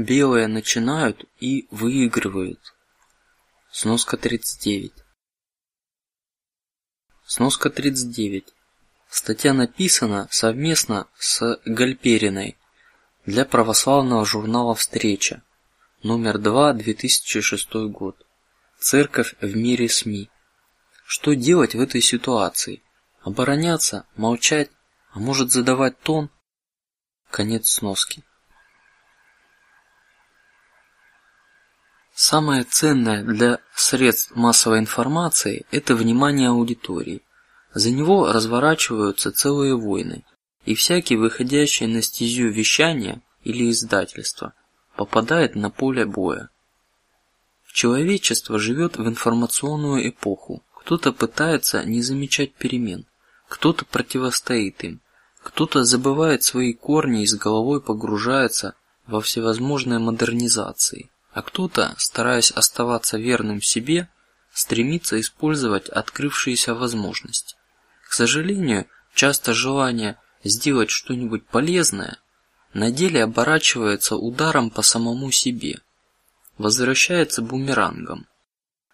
Белые начинают и выигрывают. Сноска 39. Сноска 39. Статья написана совместно с Гальпериной для православного журнала Встреча, номер 2, 2006 год. Церковь в мире СМИ. Что делать в этой ситуации? Обороняться, молчать, а может задавать тон? Конец сноски. Самое ценное для средств массовой информации – это внимание аудитории. За него разворачиваются целые войны, и всякий выходящий на стезю вещания или издательства попадает на поле боя. Человечество живет в информационную эпоху. Кто-то пытается не замечать перемен, кто-то противостоит им, кто-то забывает свои корни и с головой погружается во всевозможные модернизации а кто-то, стараясь оставаться верным себе, стремится использовать открывшиеся возможности. К сожалению, часто желание сделать что-нибудь полезное на деле оборачивается ударом по самому себе, возвращается бумерангом.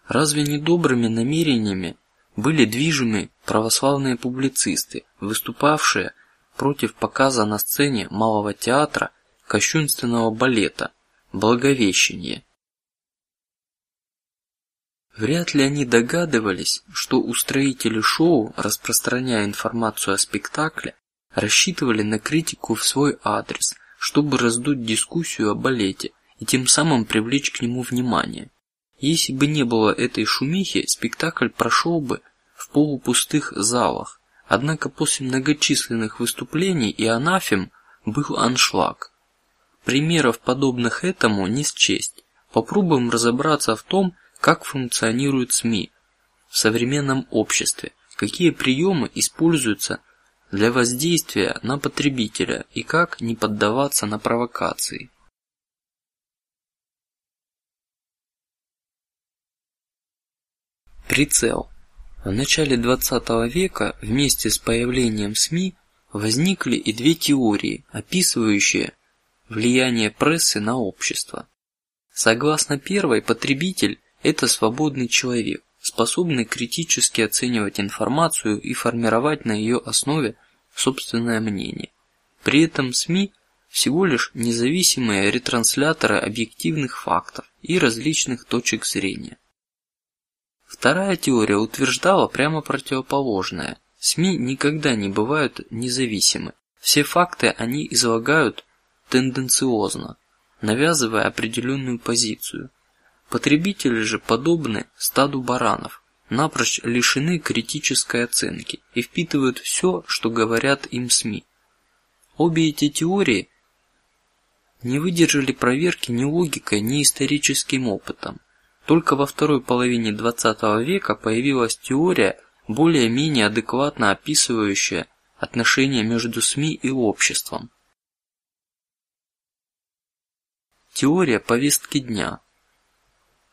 Разве не добрыми намерениями были движимы православные публицисты, выступавшие против показа на сцене малого театра кощунственного балета Благовещение. Вряд ли они догадывались, что устроители шоу, распространяя информацию о спектакле, рассчитывали на критику в свой адрес, чтобы раздуть дискуссию о балете и тем самым привлечь к нему внимание. Если бы не было этой шумихи, спектакль прошел бы в полупустых залах. Однако после многочисленных выступлений и анафем был аншлаг. Примеров подобных этому не счесть. Попробуем разобраться в том, как функционируют СМИ в современном обществе, какие приемы используются для воздействия на потребителя и как не поддаваться на провокации. Прицел. В начале XX века вместе с появлением СМИ возникли и две теории, описывающие влияние прессы на общество. Согласно первой, потребитель – это свободный человек, способный критически оценивать информацию и формировать на ее основе собственное мнение. При этом СМИ всего лишь независимые ретрансляторы объективных фактов и различных точек зрения. Вторая теория утверждала прямо противоположное: СМИ никогда не бывают независимы. Все факты они излагают тенденциозно, навязывая определенную позицию. Потребители же подобны стаду баранов, напрочь лишены критической оценки и впитывают все, что говорят им СМИ. Обе эти теории не выдержали проверки ни логикой, ни историческим опытом. Только во второй половине XX века появилась теория, более-менее адекватно описывающая отношения между СМИ и обществом. Теория повестки дня.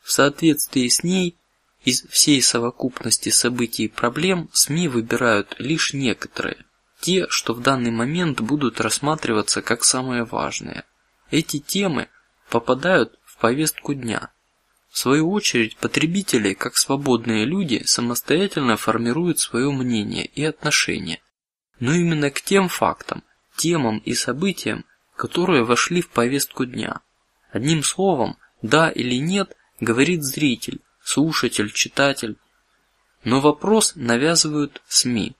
В соответствии с ней из всей совокупности событий и проблем СМИ выбирают лишь некоторые, те, что в данный момент будут рассматриваться как самые важные. Эти темы попадают в повестку дня. В свою очередь, потребители, как свободные люди, самостоятельно формируют свое мнение и отношение, но именно к тем фактам, темам и событиям, которые вошли в повестку дня. Одним словом, да или нет, говорит зритель, слушатель, читатель. Но вопрос навязывают СМИ.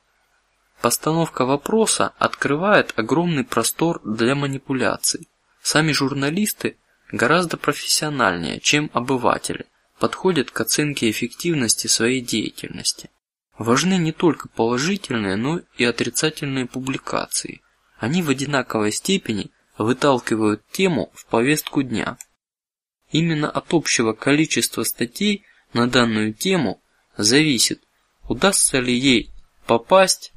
Постановка вопроса открывает огромный простор для манипуляций. Сами журналисты гораздо профессиональнее, чем обыватели, подходят к оценке эффективности своей деятельности. Важны не только положительные, но и отрицательные публикации. Они в одинаковой степени выталкивают тему в повестку дня. Именно от общего количества статей на данную тему зависит, удастся ли ей попасть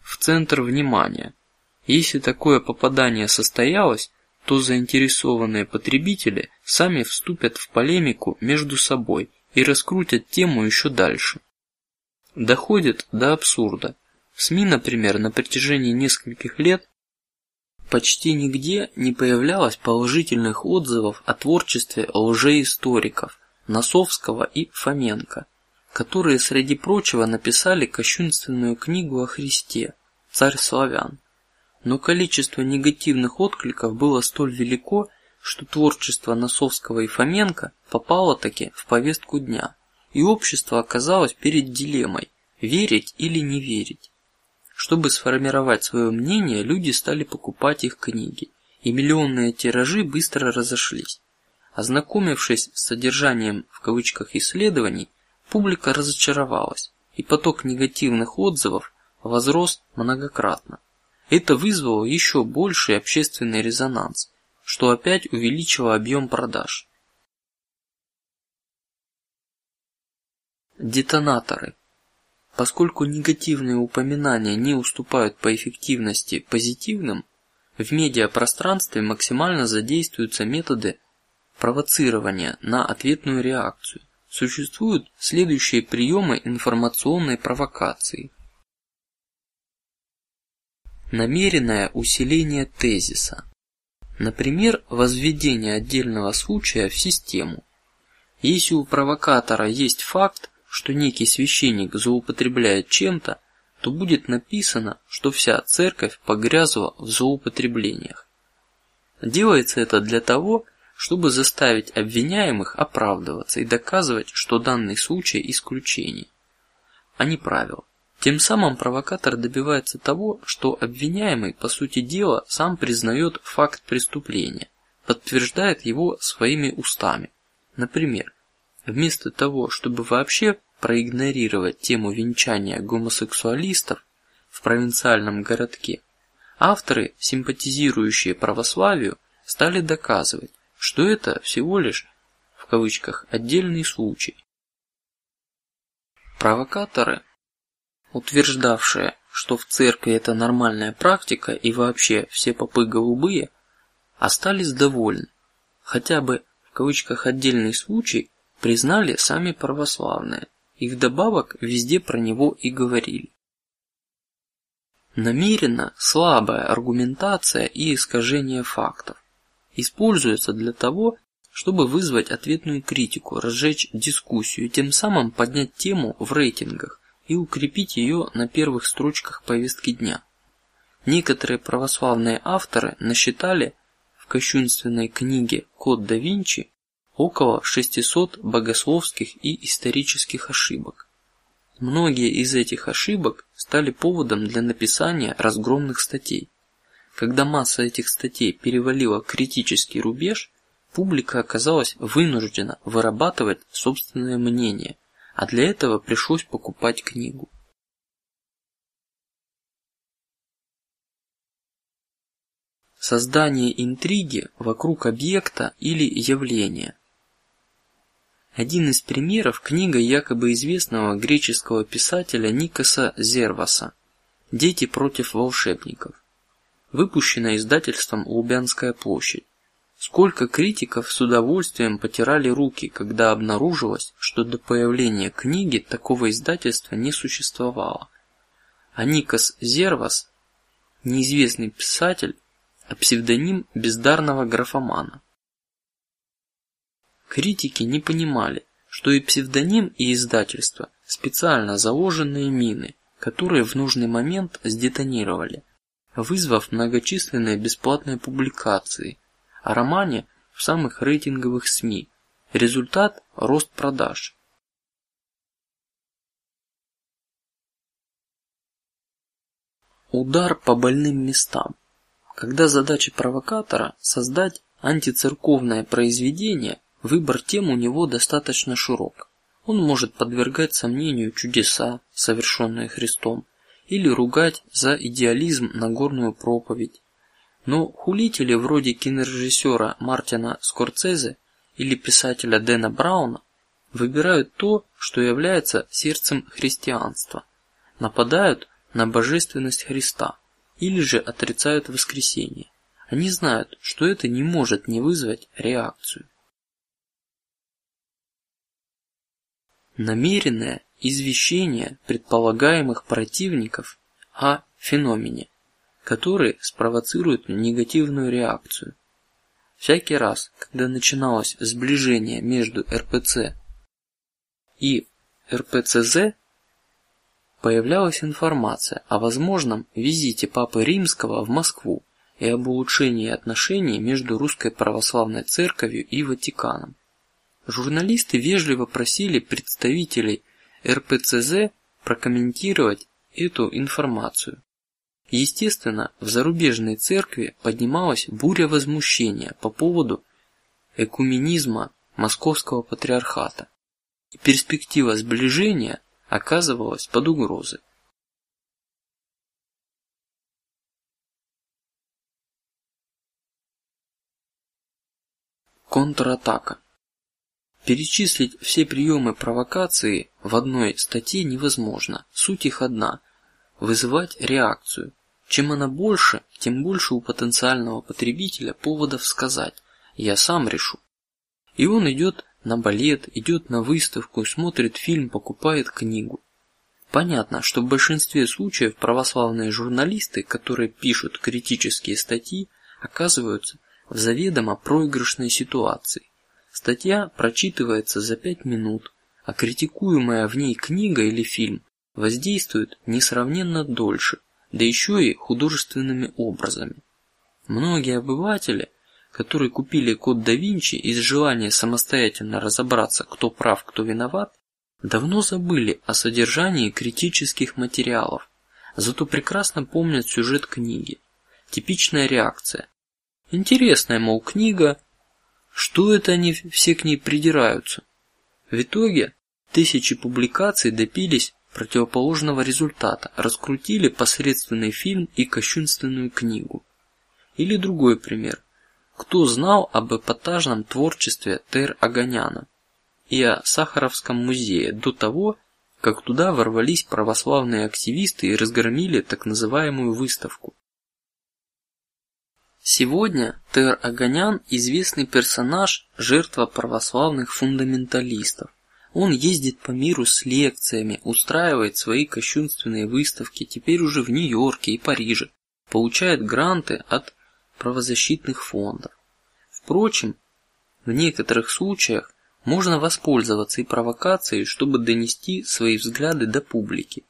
в центр внимания. Если такое попадание состоялось, то заинтересованные потребители сами вступят в полемику между собой и раскрутят тему еще дальше. Доходит до абсурда. СМИ, например, на протяжении нескольких лет Почти нигде не появлялось положительных отзывов о творчестве лжеисториков Носовского и Фоменко, которые среди прочего написали кощунственную книгу о Христе, царь славян. Но количество негативных откликов было столь велико, что творчество Носовского и Фоменко попало таки в повестку дня, и общество оказалось перед дилеммой: верить или не верить. Чтобы сформировать свое мнение, люди стали покупать их книги, и миллионные тиражи быстро разошлись. Ознакомившись с содержанием в кавычках исследований, публика разочаровалась, и поток негативных отзывов возрос многократно. Это вызвало еще больший общественный резонанс, что опять увеличило объем продаж. Детонаторы. Поскольку негативные упоминания не уступают по эффективности позитивным, в медиапространстве максимально задействуются методы провоцирования на ответную реакцию. Существуют следующие приемы информационной провокации: намеренное усиление тезиса, например, возведение отдельного случая в систему. Если у провокатора есть факт, что некий священник злоупотребляет чем-то, то будет написано, что вся церковь погрязла в злоупотреблениях. Делается это для того, чтобы заставить обвиняемых оправдываться и доказывать, что данный случай исключение, а не правило. Тем самым провокатор добивается того, что обвиняемый по сути дела сам признает факт преступления, подтверждает его своими устами. Например, вместо того, чтобы вообще проигнорировать тему венчания гомосексуалистов в провинциальном городке, авторы, симпатизирующие православию, стали доказывать, что это всего лишь в кавычках отдельный случай. Провокаторы, утверждавшие, что в церкви это нормальная практика и вообще все попы голубые, остались довольны, хотя бы в кавычках отдельный случай признали сами православные и вдобавок везде про него и говорили. Намеренно слабая аргументация и искажение фактов используется для того, чтобы вызвать ответную критику, разжечь дискуссию, тем самым поднять тему в рейтингах и укрепить ее на первых строчках повестки дня. Некоторые православные авторы насчитали в кощунственной книге Код да Винчи около 600 богословских и исторических ошибок. Многие из этих ошибок стали поводом для написания разгромных статей. Когда масса этих статей перевалила критический рубеж, публика оказалась вынуждена вырабатывать собственное мнение, а для этого пришлось покупать книгу. Создание интриги вокруг объекта или явления. Один из примеров книга якобы известного греческого писателя Никоса Зерваса "Дети против волшебников", выпущена издательством Лубянская площадь. Сколько критиков с удовольствием потирали руки, когда обнаружилось, что до появления книги такого издательства не существовало. А Никос Зервас, неизвестный писатель, а псевдоним бездарного графомана. Критики не понимали, что и псевдоним, и издательство специально заложенные мины, которые в нужный момент сдетонировали, вызвав многочисленные бесплатные публикации о романе в самых рейтинговых СМИ. Результат – рост продаж. Удар по больным местам. Когда задача провокатора создать антицерковное произведение, Выбор тем у него достаточно широк. Он может подвергать сомнению чудеса, совершенные Христом, или ругать за идеализм Нагорную проповедь. Но хулители вроде кинорежиссера Мартина Скорцезе или писателя Дэна Брауна выбирают то, что является сердцем христианства, нападают на божественность Христа или же отрицают воскресение. Они знают, что это не может не вызвать реакцию. Намеренное извещение предполагаемых противников о феномене, который спровоцирует негативную реакцию. Всякий раз, когда начиналось сближение между РПЦ и РПЦЗ, появлялась информация о возможном визите Папы Римского в Москву и об улучшении отношений между Русской православной церковью и Ватиканом. Журналисты вежливо просили представителей РПЦЗ прокомментировать эту информацию. Естественно, в зарубежной церкви поднималась буря возмущения по поводу экуменизма Московского патриархата, и перспектива сближения оказывалась под угрозой. Контратака. Перечислить все приемы провокации в одной статье невозможно. Суть их одна: вызывать реакцию. Чем она больше, тем больше у потенциального потребителя поводов сказать: я сам решу. И он идет на балет, идет на выставку, смотрит фильм, покупает книгу. Понятно, что в большинстве случаев православные журналисты, которые пишут критические статьи, оказываются в заведомо проигрышной ситуации. Статья прочитывается за пять минут, а критикуемая в ней книга или фильм воздействует несравненно дольше, да еще и художественными образами. Многие обыватели, которые купили код да Винчи из желания самостоятельно разобраться, кто прав, кто виноват, давно забыли о содержании критических материалов, зато прекрасно помнят сюжет книги. Типичная реакция: интересная, мол, книга, что это они все к ней придираются? В итоге тысячи публикаций допились противоположного результата, раскрутили посредственный фильм и кощунственную книгу. Или другой пример: кто знал об эпатажном творчестве Тер Аганяна и о Сахаровском музее до того, как туда ворвались православные активисты и разгромили так называемую выставку? Сегодня Тер Аганян известный персонаж, жертва православных фундаменталистов. Он ездит по миру с лекциями, устраивает свои кощунственные выставки, теперь уже в Нью-Йорке и Париже, получает гранты от правозащитных фондов. Впрочем, в некоторых случаях можно воспользоваться и провокацией, чтобы донести свои взгляды до публики.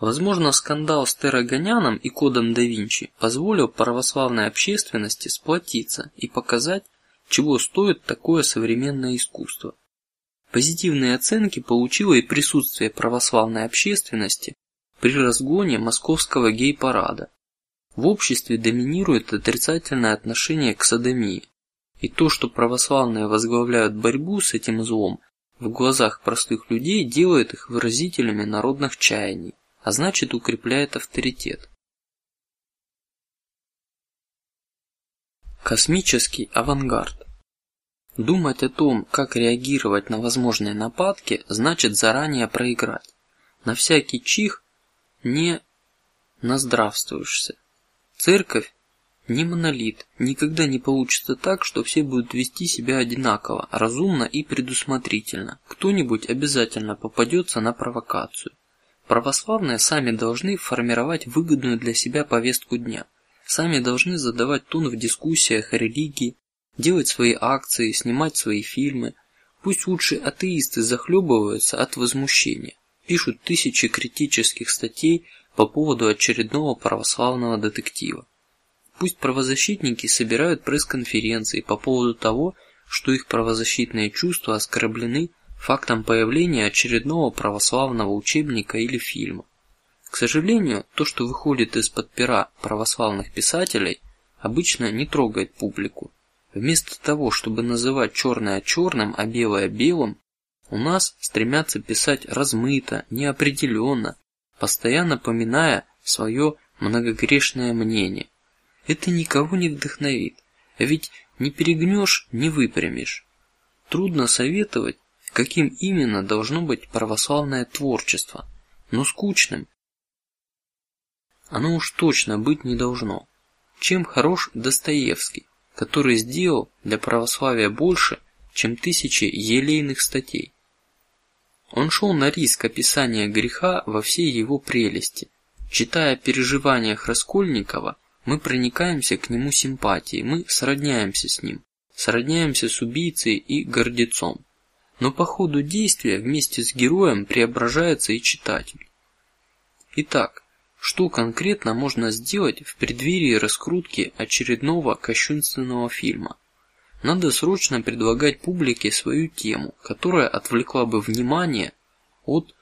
Возможно, скандал с Терраганяном и кодом да Винчи позволил православной общественности сплотиться и показать, чего стоит такое современное искусство. Позитивные оценки получило и присутствие православной общественности при разгоне московского гей-парада. В обществе доминирует отрицательное отношение к садомии, и то, что православные возглавляют борьбу с этим злом, в глазах простых людей делает их выразителями народных чаяний а значит укрепляет авторитет. Космический авангард. Думать о том, как реагировать на возможные нападки, значит заранее проиграть. На всякий чих не наздравствуешься. Церковь не монолит, никогда не получится так, что все будут вести себя одинаково, разумно и предусмотрительно. Кто-нибудь обязательно попадется на провокацию. Православные сами должны формировать выгодную для себя повестку дня, сами должны задавать тон в дискуссиях о религии, делать свои акции, снимать свои фильмы. Пусть лучше атеисты захлебываются от возмущения, пишут тысячи критических статей по поводу очередного православного детектива. Пусть правозащитники собирают пресс-конференции по поводу того, что их правозащитные чувства оскорблены фактом появления очередного православного учебника или фильма. К сожалению, то, что выходит из-под пера православных писателей, обычно не трогает публику. Вместо того, чтобы называть черное черным, а белое белым, у нас стремятся писать размыто, неопределенно, постоянно поминая свое многогрешное мнение. Это никого не вдохновит, ведь не перегнешь, не выпрямишь. Трудно советовать каким именно должно быть православное творчество, но скучным. Оно уж точно быть не должно. Чем хорош Достоевский, который сделал для православия больше, чем тысячи елейных статей. Он шел на риск описания греха во всей его прелести. Читая о переживаниях Раскольникова, мы проникаемся к нему симпатией, мы сродняемся с ним, сродняемся с убийцей и гордецом. Но по ходу действия вместе с героем преображается и читатель. Итак, что конкретно можно сделать в преддверии раскрутки очередного кощунственного фильма? Надо срочно предлагать публике свою тему, которая отвлекла бы внимание от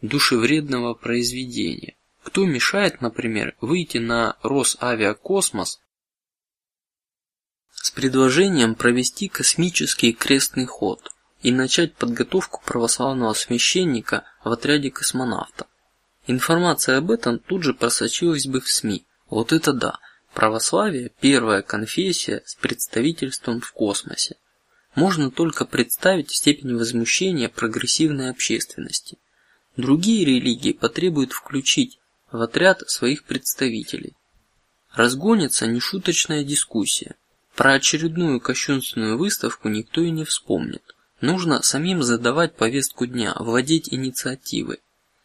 душевредного произведения. Кто мешает, например, выйти на Росавиакосмос с предложением провести космический крестный ход и начать подготовку православного священника в отряде космонавта? Информация об этом тут же просочилась бы в СМИ. Вот это да! Православие – первая конфессия с представительством в космосе. Можно только представить степень возмущения прогрессивной общественности. Другие религии потребуют включить в отряд своих представителей. Разгонится нешуточная дискуссия. Про очередную кощунственную выставку никто и не вспомнит. Нужно самим задавать повестку дня, владеть инициативой.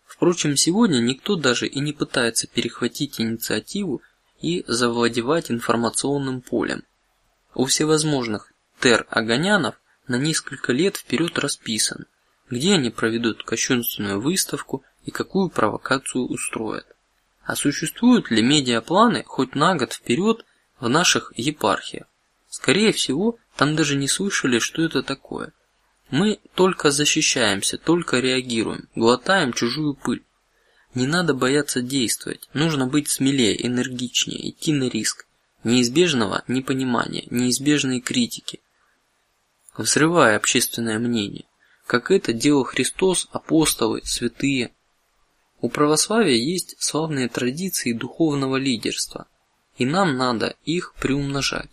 Впрочем, сегодня никто даже и не пытается перехватить инициативу и завладевать информационным полем. У всевозможных тер-огонянов на несколько лет вперед расписан, где они проведут кощунственную выставку и какую провокацию устроят. А существуют ли медиапланы хоть на год вперед в наших епархиях? Скорее всего, там даже не слышали, что это такое. Мы только защищаемся, только реагируем, глотаем чужую пыль. Не надо бояться действовать, нужно быть смелее, энергичнее, идти на риск неизбежного непонимания, неизбежной критики, взрывая общественное мнение, как это делал Христос, апостолы, святые. У православия есть славные традиции духовного лидерства, и нам надо их приумножать.